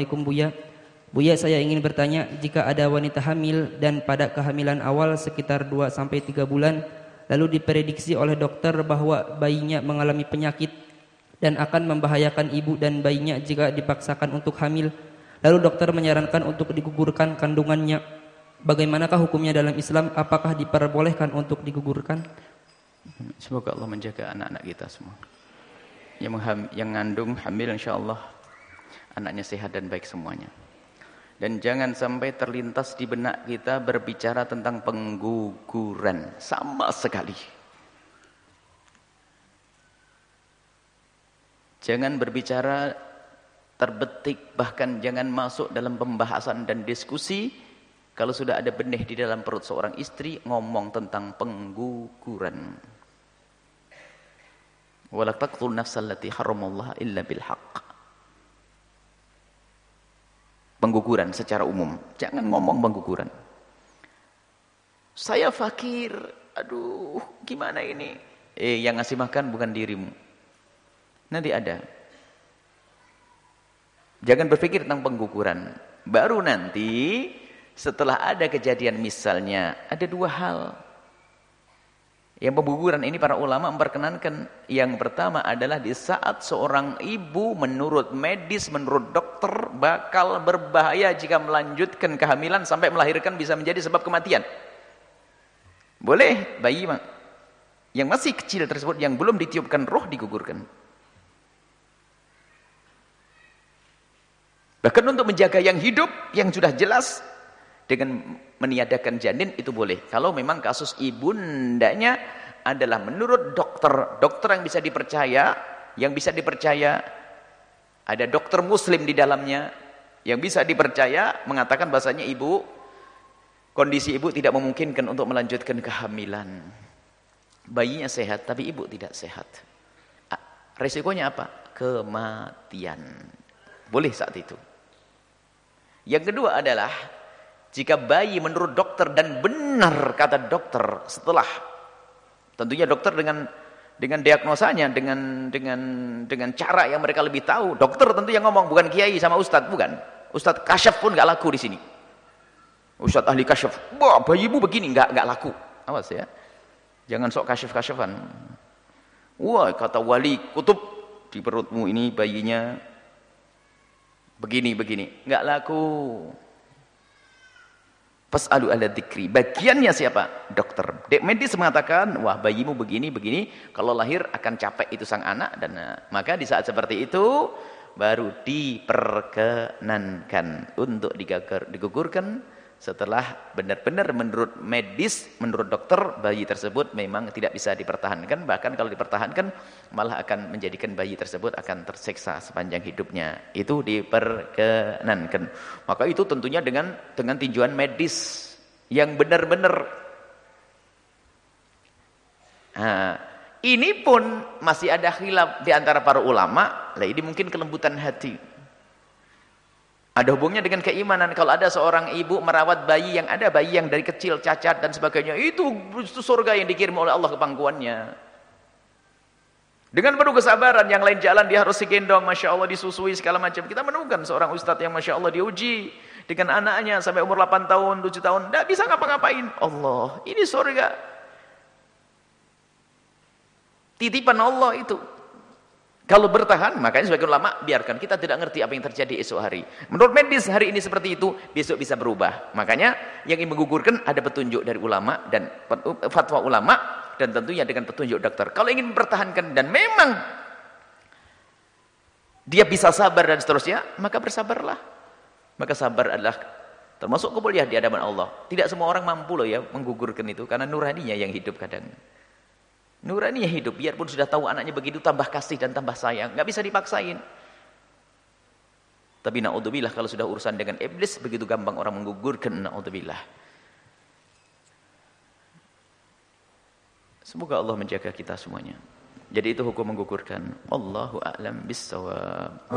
Assalamualaikum Buya. Buya saya ingin bertanya, jika ada wanita hamil dan pada kehamilan awal sekitar 2 sampai 3 bulan lalu diprediksi oleh dokter bahwa bayinya mengalami penyakit dan akan membahayakan ibu dan bayinya jika dipaksakan untuk hamil. Lalu dokter menyarankan untuk digugurkan kandungannya. Bagaimanakah hukumnya dalam Islam? Apakah diperbolehkan untuk digugurkan? Semoga Allah menjaga anak-anak kita semua. Yang, yang mengandung hamil insya Allah anaknya sehat dan baik semuanya. Dan jangan sampai terlintas di benak kita berbicara tentang pengguguran. Sama sekali. Jangan berbicara terbetik, bahkan jangan masuk dalam pembahasan dan diskusi. Kalau sudah ada benih di dalam perut seorang istri, ngomong tentang pengguguran. Wala taqtul nafsal lati haramallah illa bilhaq pengguguran secara umum. Jangan ngomong pengguguran. Saya fakir, aduh gimana ini? Eh yang ngasih makan bukan dirimu. Nanti ada. Jangan berpikir tentang pengguguran. Baru nanti setelah ada kejadian misalnya ada dua hal. Yang pembuburan ini para ulama memperkenankan yang pertama adalah di saat seorang ibu menurut medis, menurut dokter bakal berbahaya jika melanjutkan kehamilan sampai melahirkan bisa menjadi sebab kematian. Boleh bayi yang masih kecil tersebut yang belum ditiupkan roh digugurkan. Bahkan untuk menjaga yang hidup yang sudah jelas dengan meniadakan janin itu boleh. Kalau memang kasus ibundanya adalah menurut dokter, dokter yang bisa dipercaya, yang bisa dipercaya ada dokter muslim di dalamnya yang bisa dipercaya mengatakan bahasanya ibu kondisi ibu tidak memungkinkan untuk melanjutkan kehamilan. Bayinya sehat tapi ibu tidak sehat. Resikonya apa? Kematian. Boleh saat itu. Yang kedua adalah jika bayi menurut dokter dan benar kata dokter setelah tentunya dokter dengan dengan diagnosanya dengan dengan dengan cara yang mereka lebih tahu. Dokter tentu yang ngomong bukan kiai sama ustadz bukan. Ustadz kasyaf pun nggak laku di sini. Ustadz ahli kasyaf. Wah, bayimu begini nggak nggak laku. Awas ya. Jangan sok kasyaf-kasyafan. Wah, kata wali kutub di perutmu ini bayinya begini begini, nggak laku. Fas'alu ala dzikri. Bagiannya siapa? Dokter. Dek medis mengatakan, wah bayimu begini, begini. Kalau lahir akan capek itu sang anak. dan uh, Maka di saat seperti itu, baru diperkenankan untuk digugurkan setelah benar-benar menurut medis, menurut dokter, bayi tersebut memang tidak bisa dipertahankan. Bahkan kalau dipertahankan, malah akan menjadikan bayi tersebut akan terseksa sepanjang hidupnya. Itu diperkenankan. Maka itu tentunya dengan dengan tinjauan medis yang benar-benar. Nah, ini pun masih ada khilaf di antara para ulama. Lah ini mungkin kelembutan hati. Ada hubungnya dengan keimanan. Kalau ada seorang ibu merawat bayi yang ada bayi yang dari kecil cacat dan sebagainya, itu, surga yang dikirim oleh Allah ke pangkuannya. Dengan penuh kesabaran, yang lain jalan dia harus digendong, Masya Allah disusui segala macam. Kita menemukan seorang ustadz yang Masya Allah diuji dengan anaknya sampai umur 8 tahun, 7 tahun. Tidak bisa ngapa-ngapain. Allah, ini surga. Titipan Allah itu. Kalau bertahan, makanya sebagai ulama biarkan kita tidak ngerti apa yang terjadi esok hari. Menurut medis hari ini seperti itu, besok bisa berubah. Makanya yang ingin menggugurkan ada petunjuk dari ulama dan fatwa ulama dan tentunya dengan petunjuk dokter. Kalau ingin mempertahankan dan memang dia bisa sabar dan seterusnya, maka bersabarlah. Maka sabar adalah termasuk kemuliaan di hadapan Allah. Tidak semua orang mampu loh ya menggugurkan itu karena nuraninya yang hidup kadang. Nurani hidup, biarpun sudah tahu anaknya begitu, tambah kasih dan tambah sayang. Nggak bisa dipaksain. Tapi na'udzubillah kalau sudah urusan dengan iblis, begitu gampang orang menggugurkan na'udzubillah. Semoga Allah menjaga kita semuanya. Jadi itu hukum menggugurkan. Allahu a'lam bissawab.